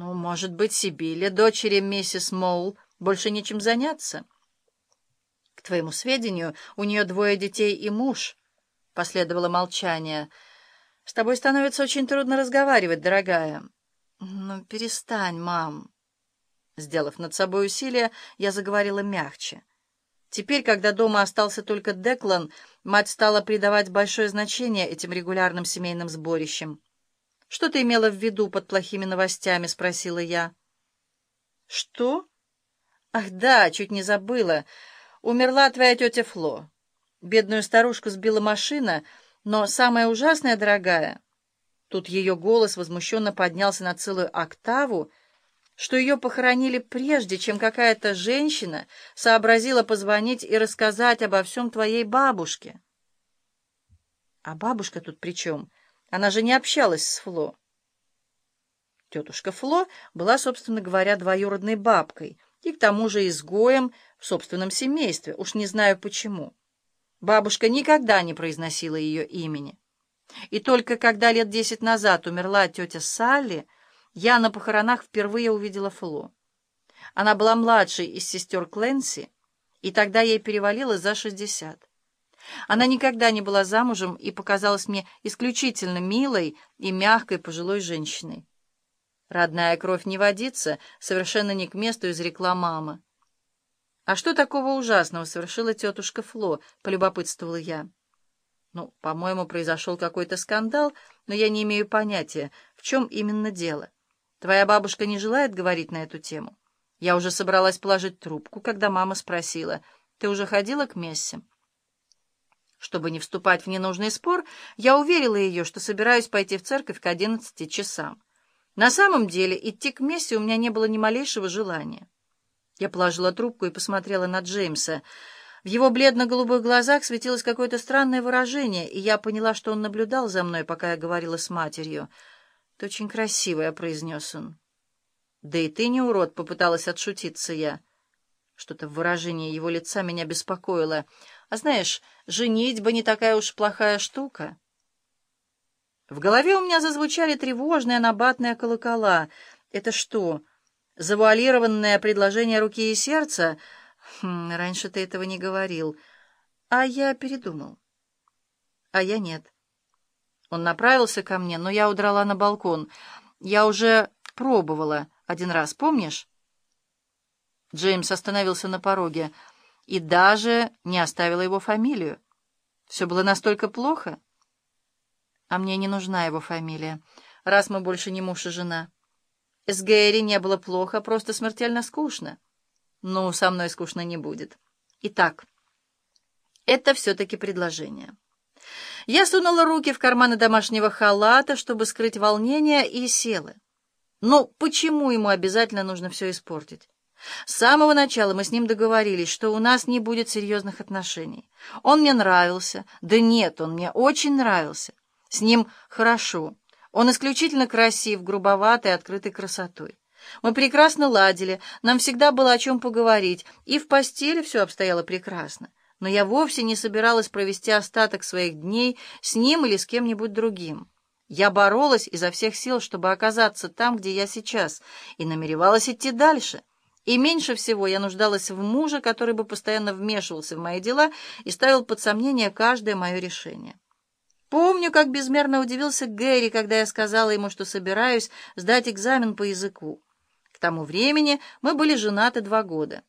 Ну, может быть, Сибиле, дочери миссис Моул, больше нечем заняться. К твоему сведению, у нее двое детей и муж. Последовало молчание. С тобой становится очень трудно разговаривать, дорогая. Ну, перестань, мам. Сделав над собой усилие, я заговорила мягче. Теперь, когда дома остался только Деклан, мать стала придавать большое значение этим регулярным семейным сборищам. «Что ты имела в виду под плохими новостями?» — спросила я. «Что?» «Ах да, чуть не забыла. Умерла твоя тетя Фло. Бедную старушку сбила машина, но самое ужасное, дорогая...» Тут ее голос возмущенно поднялся на целую октаву, что ее похоронили прежде, чем какая-то женщина сообразила позвонить и рассказать обо всем твоей бабушке. А бабушка тут при чем? Она же не общалась с Фло. Тетушка Фло была, собственно говоря, двоюродной бабкой и к тому же изгоем в собственном семействе, уж не знаю почему. Бабушка никогда не произносила ее имени. И только когда лет десять назад умерла тетя Салли, я на похоронах впервые увидела Фло. Она была младшей из сестер Кленси, и тогда ей перевалило за шестьдесят. Она никогда не была замужем и показалась мне исключительно милой и мягкой пожилой женщиной. «Родная кровь не водится, совершенно не к месту», — изрекла мама. «А что такого ужасного совершила тетушка Фло?» — полюбопытствовала я. «Ну, по-моему, произошел какой-то скандал, но я не имею понятия, в чем именно дело. Твоя бабушка не желает говорить на эту тему?» Я уже собралась положить трубку, когда мама спросила, «Ты уже ходила к Мессе?» Чтобы не вступать в ненужный спор, я уверила ее, что собираюсь пойти в церковь к одиннадцати часам. На самом деле идти к мессе у меня не было ни малейшего желания. Я положила трубку и посмотрела на Джеймса. В его бледно-голубых глазах светилось какое-то странное выражение, и я поняла, что он наблюдал за мной, пока я говорила с матерью. «Ты очень красивая», — произнес он. «Да и ты не урод», — попыталась отшутиться я. Что-то в выражении его лица меня беспокоило — а знаешь, женитьба не такая уж плохая штука. В голове у меня зазвучали тревожные набатные колокола. Это что, завуалированное предложение руки и сердца? Хм, раньше ты этого не говорил. А я передумал. А я нет. Он направился ко мне, но я удрала на балкон. Я уже пробовала один раз, помнишь? Джеймс остановился на пороге и даже не оставила его фамилию. Все было настолько плохо. А мне не нужна его фамилия, раз мы больше не муж и жена. С Гэри не было плохо, просто смертельно скучно. Ну, со мной скучно не будет. Итак, это все-таки предложение. Я сунула руки в карманы домашнего халата, чтобы скрыть волнение, и села. Но почему ему обязательно нужно все испортить? С самого начала мы с ним договорились, что у нас не будет серьезных отношений. Он мне нравился. Да нет, он мне очень нравился. С ним хорошо. Он исключительно красив, грубоватой, открытой красотой. Мы прекрасно ладили, нам всегда было о чем поговорить, и в постели все обстояло прекрасно. Но я вовсе не собиралась провести остаток своих дней с ним или с кем-нибудь другим. Я боролась изо всех сил, чтобы оказаться там, где я сейчас, и намеревалась идти дальше. И меньше всего я нуждалась в муже, который бы постоянно вмешивался в мои дела и ставил под сомнение каждое мое решение. Помню, как безмерно удивился Гэри, когда я сказала ему, что собираюсь сдать экзамен по языку. К тому времени мы были женаты два года.